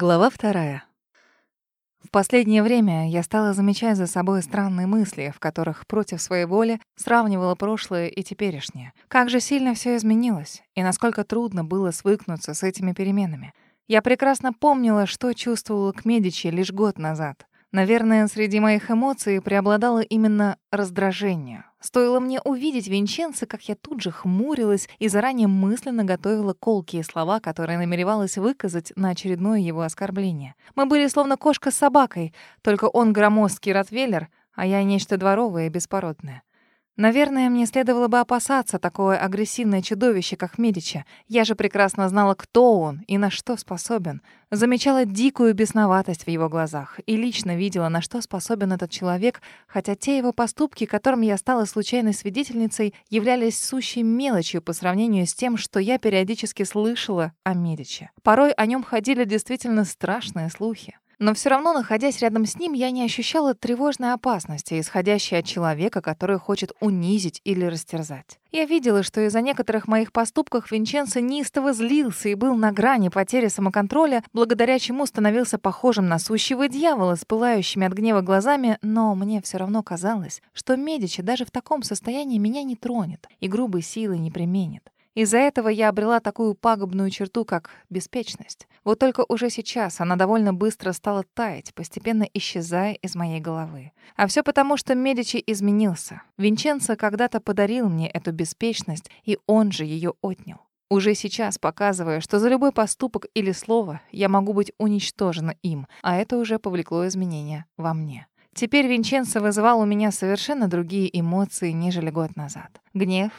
Глава вторая. В последнее время я стала замечать за собой странные мысли, в которых против своей воли сравнивала прошлое и теперешнее. Как же сильно все изменилось, и насколько трудно было свыкнуться с этими переменами. Я прекрасно помнила, что чувствовала к Медичи лишь год назад. Наверное, среди моих эмоций преобладало именно раздражение. Стоило мне увидеть Винченца, как я тут же хмурилась и заранее мысленно готовила колкие слова, которые намеревалась выказать на очередное его оскорбление. Мы были словно кошка с собакой, только он громоздкий ротвейлер, а я нечто дворовое и беспородное. Наверное, мне следовало бы опасаться такое агрессивное чудовище, как Медича. Я же прекрасно знала, кто он и на что способен. Замечала дикую бесноватость в его глазах и лично видела, на что способен этот человек, хотя те его поступки, которым я стала случайной свидетельницей, являлись сущей мелочью по сравнению с тем, что я периодически слышала о Медиче. Порой о нем ходили действительно страшные слухи. Но все равно, находясь рядом с ним, я не ощущала тревожной опасности, исходящей от человека, который хочет унизить или растерзать. Я видела, что из-за некоторых моих поступков Винченцо неистово злился и был на грани потери самоконтроля, благодаря чему становился похожим на сущего дьявола с пылающими от гнева глазами, но мне все равно казалось, что Медичи даже в таком состоянии меня не тронет и грубой силы не применит. Из-за этого я обрела такую пагубную черту, как беспечность. Вот только уже сейчас она довольно быстро стала таять, постепенно исчезая из моей головы. А все потому, что Медичи изменился. Винченцо когда-то подарил мне эту беспечность, и он же ее отнял. Уже сейчас показывая, что за любой поступок или слово я могу быть уничтожена им, а это уже повлекло изменения во мне. Теперь Винченцо вызывал у меня совершенно другие эмоции, нежели год назад. Гнев,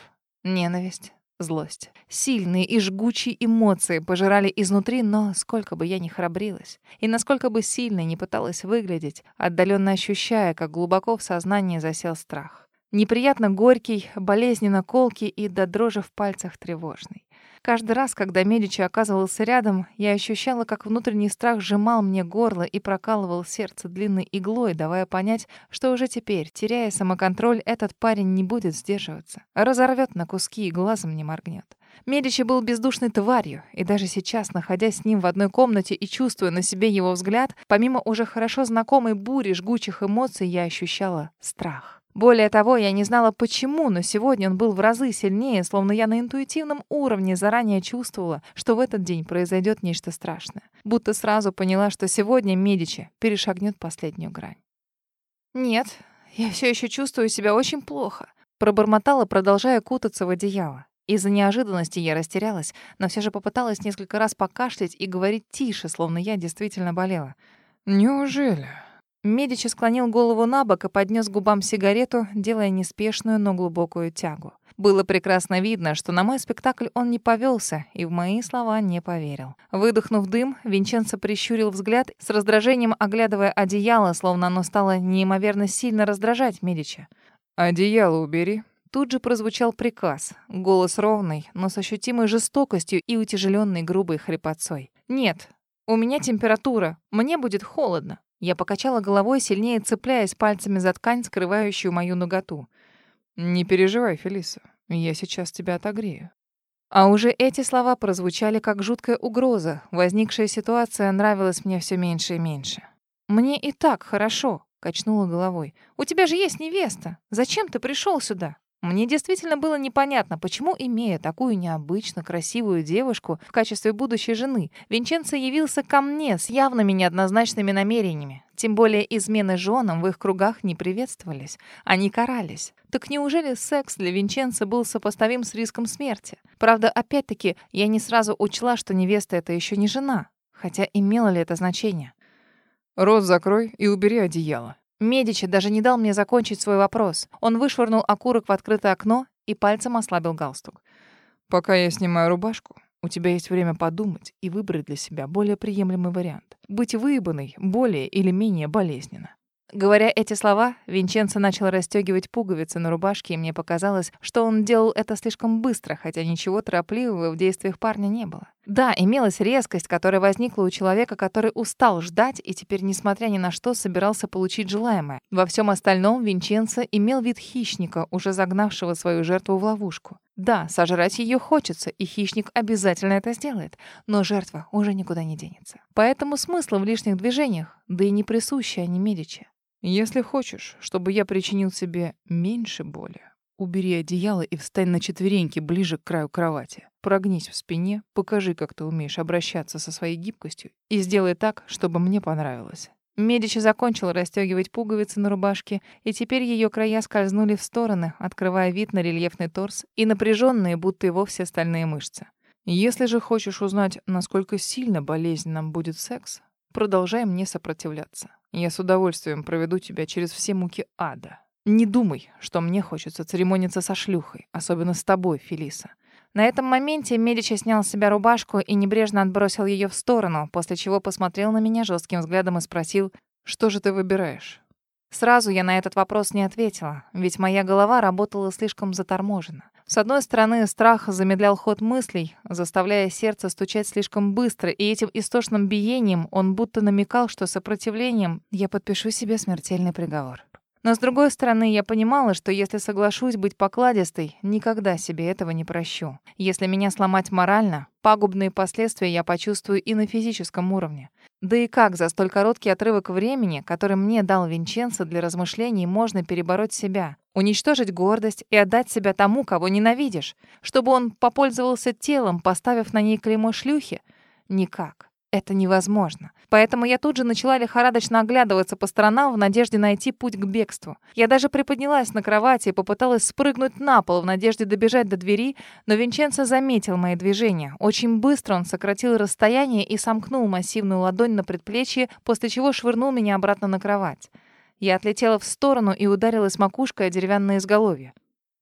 ненависть, злость. Сильные и жгучие эмоции пожирали изнутри, но сколько бы я ни храбрилась, и насколько бы сильно не пыталась выглядеть, отдаленно ощущая, как глубоко в сознании засел страх. Неприятно горький, болезненно колкий и до дрожи в пальцах тревожный. Каждый раз, когда Медичи оказывался рядом, я ощущала, как внутренний страх сжимал мне горло и прокалывал сердце длинной иглой, давая понять, что уже теперь, теряя самоконтроль, этот парень не будет сдерживаться. Разорвет на куски и глазом не моргнет. Медичи был бездушной тварью, и даже сейчас, находясь с ним в одной комнате и чувствуя на себе его взгляд, помимо уже хорошо знакомой бури жгучих эмоций, я ощущала страх. Более того, я не знала почему, но сегодня он был в разы сильнее, словно я на интуитивном уровне заранее чувствовала, что в этот день произойдет нечто страшное. Будто сразу поняла, что сегодня Медичи перешагнет последнюю грань. «Нет, я все еще чувствую себя очень плохо», пробормотала, продолжая кутаться в одеяло. Из-за неожиданности я растерялась, но все же попыталась несколько раз покашлять и говорить тише, словно я действительно болела. «Неужели?» Медичи склонил голову на бок и поднес губам сигарету, делая неспешную, но глубокую тягу. Было прекрасно видно, что на мой спектакль он не повелся и в мои слова не поверил. Выдохнув дым, Винченцо прищурил взгляд, с раздражением оглядывая одеяло, словно оно стало неимоверно сильно раздражать Медича. «Одеяло убери», Тут же прозвучал приказ. Голос ровный, но с ощутимой жестокостью и утяжеленной грубой хрипотцой. «Нет, у меня температура. Мне будет холодно». Я покачала головой, сильнее цепляясь пальцами за ткань, скрывающую мою ноготу. «Не переживай, Фелиса, я сейчас тебя отогрею». А уже эти слова прозвучали как жуткая угроза. Возникшая ситуация нравилась мне все меньше и меньше. «Мне и так хорошо», — качнула головой. «У тебя же есть невеста. Зачем ты пришел сюда?» Мне действительно было непонятно, почему, имея такую необычно красивую девушку в качестве будущей жены, Винченцо явился ко мне с явными неоднозначными намерениями. Тем более измены женам в их кругах не приветствовались, они карались. Так неужели секс для Винченцо был сопоставим с риском смерти? Правда, опять-таки, я не сразу учла, что невеста — это еще не жена. Хотя имело ли это значение? «Рот закрой и убери одеяло», Медичи даже не дал мне закончить свой вопрос. Он вышвырнул окурок в открытое окно и пальцем ослабил галстук. «Пока я снимаю рубашку, у тебя есть время подумать и выбрать для себя более приемлемый вариант. Быть выебанной более или менее болезненно. Говоря эти слова, Винченцо начал расстегивать пуговицы на рубашке, и мне показалось, что он делал это слишком быстро, хотя ничего торопливого в действиях парня не было. Да, имелась резкость, которая возникла у человека, который устал ждать и теперь, несмотря ни на что, собирался получить желаемое. Во всем остальном Винченцо имел вид хищника, уже загнавшего свою жертву в ловушку. Да, сожрать ее хочется, и хищник обязательно это сделает, но жертва уже никуда не денется. Поэтому смысла в лишних движениях, да и не присущи они Медичи. Если хочешь, чтобы я причинил себе меньше боли, убери одеяло и встань на четвереньки ближе к краю кровати. Прогнись в спине, покажи, как ты умеешь обращаться со своей гибкостью и сделай так, чтобы мне понравилось. Медичи закончил расстегивать пуговицы на рубашке, и теперь ее края скользнули в стороны, открывая вид на рельефный торс и напряженные, будто и вовсе стальные мышцы. Если же хочешь узнать, насколько сильно болезненным будет секс, продолжай мне сопротивляться. Я с удовольствием проведу тебя через все муки ада. Не думай, что мне хочется церемониться со шлюхой, особенно с тобой, Фелиса. На этом моменте Медичи снял с себя рубашку и небрежно отбросил ее в сторону, после чего посмотрел на меня жестким взглядом и спросил, «Что же ты выбираешь?» Сразу я на этот вопрос не ответила, ведь моя голова работала слишком заторможенно. С одной стороны, страх замедлял ход мыслей, заставляя сердце стучать слишком быстро, и этим истошным биением он будто намекал, что сопротивлением я подпишу себе смертельный приговор. Но с другой стороны, я понимала, что если соглашусь быть покладистой, никогда себе этого не прощу. Если меня сломать морально, пагубные последствия я почувствую и на физическом уровне. Да и как за столь короткий отрывок времени, который мне дал Винченцо для размышлений, можно перебороть себя, уничтожить гордость и отдать себя тому, кого ненавидишь, чтобы он попользовался телом, поставив на ней клеймо шлюхи? Никак. Это невозможно. Поэтому я тут же начала лихорадочно оглядываться по сторонам в надежде найти путь к бегству. Я даже приподнялась на кровати и попыталась спрыгнуть на пол в надежде добежать до двери, но Винченцо заметил мои движения. Очень быстро он сократил расстояние и сомкнул массивную ладонь на предплечье, после чего швырнул меня обратно на кровать. Я отлетела в сторону и ударилась макушкой о деревянное изголовье.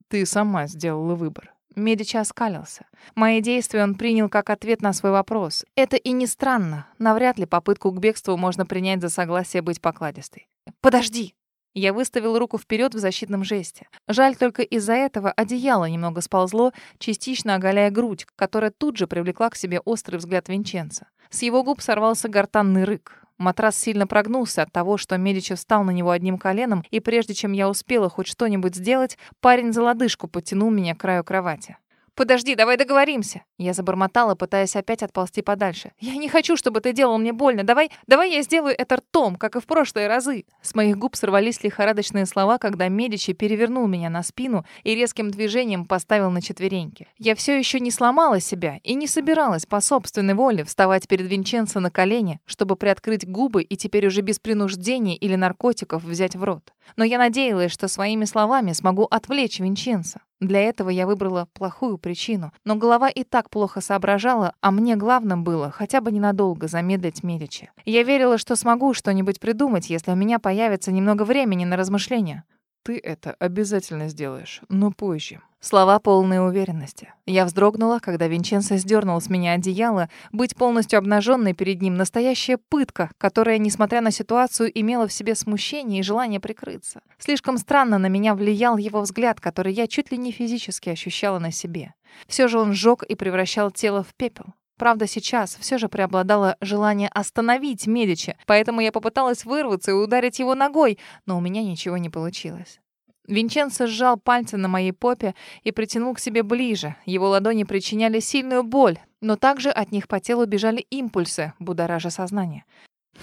«Ты сама сделала выбор», Медичи оскалился. Мои действия он принял как ответ на свой вопрос. Это и не странно. Навряд ли попытку к бегству можно принять за согласие быть покладистой. «Подожди!» Я выставил руку вперед в защитном жесте. Жаль, только из-за этого одеяло немного сползло, частично оголяя грудь, которая тут же привлекла к себе острый взгляд Винченца. С его губ сорвался гортанный рык. Матрас сильно прогнулся от того, что Медичи встал на него одним коленом, и прежде чем я успела хоть что-нибудь сделать, парень за лодыжку потянул меня к краю кровати. «Подожди, давай договоримся!» Я забормотала, пытаясь опять отползти подальше. «Я не хочу, чтобы ты делал мне больно. Давай, давай я сделаю это ртом, как и в прошлые разы!» С моих губ сорвались лихорадочные слова, когда Медичи перевернул меня на спину и резким движением поставил на четвереньки. Я все еще не сломала себя и не собиралась по собственной воле вставать перед Винченцо на колени, чтобы приоткрыть губы и теперь уже без принуждения или наркотиков взять в рот. Но я надеялась, что своими словами смогу отвлечь Винченцо. Для этого я выбрала плохую причину. Но голова и так плохо соображала, а мне главным было хотя бы ненадолго замедлить Медичи. Я верила, что смогу что-нибудь придумать, если у меня появится немного времени на размышления. Ты это обязательно сделаешь, но позже. Слова полной уверенности. Я вздрогнула, когда Винченцо сдернул с меня одеяло. Быть полностью обнаженной перед ним — настоящая пытка, которая, несмотря на ситуацию, имела в себе смущение и желание прикрыться. Слишком странно на меня влиял его взгляд, который я чуть ли не физически ощущала на себе. Все же он сжег и превращал тело в пепел. Правда, сейчас все же преобладало желание остановить Медичи, поэтому я попыталась вырваться и ударить его ногой, но у меня ничего не получилось. Винченцо сжал пальцы на моей попе и притянул к себе ближе. Его ладони причиняли сильную боль, но также от них по телу бежали импульсы, будоража сознание.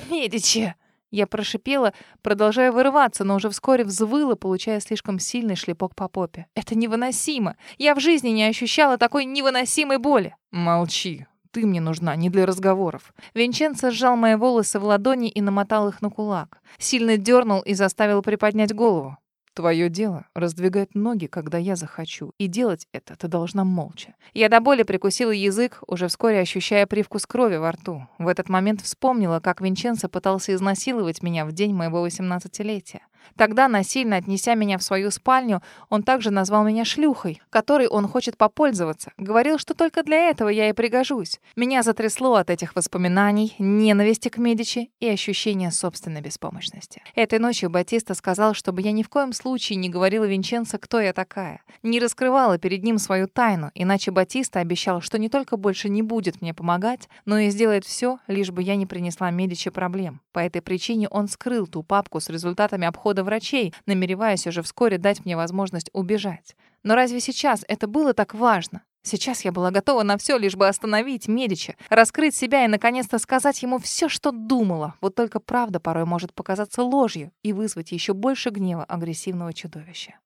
«Медичи!» Я прошипела, продолжая вырываться, но уже вскоре взвыла, получая слишком сильный шлепок по попе. «Это невыносимо! Я в жизни не ощущала такой невыносимой боли!» «Молчи! Ты мне нужна не для разговоров!» Винченцо сжал мои волосы в ладони и намотал их на кулак. Сильно дернул и заставил приподнять голову. Твое дело — раздвигать ноги, когда я захочу, и делать это ты должна молча. Я до боли прикусила язык, уже вскоре ощущая привкус крови во рту. В этот момент вспомнила, как Винченцо пытался изнасиловать меня в день моего 18-летия. Тогда, насильно отнеся меня в свою спальню, он также назвал меня шлюхой, которой он хочет попользоваться. Говорил, что только для этого я и пригожусь. Меня затрясло от этих воспоминаний, ненависти к Медичи и ощущения собственной беспомощности. Этой ночью Батиста сказал, чтобы я ни в коем случае не говорила Винченцо, кто я такая. Не раскрывала перед ним свою тайну, иначе Батиста обещал, что не только больше не будет мне помогать, но и сделает все, лишь бы я не принесла Медичи проблем. По этой причине он скрыл ту папку с результатами обхода врачей, намереваясь уже вскоре дать мне возможность убежать. Но разве сейчас это было так важно? Сейчас я была готова на все, лишь бы остановить Медича, раскрыть себя и наконец-то сказать ему все, что думала. Вот только правда порой может показаться ложью и вызвать еще больше гнева агрессивного чудовища.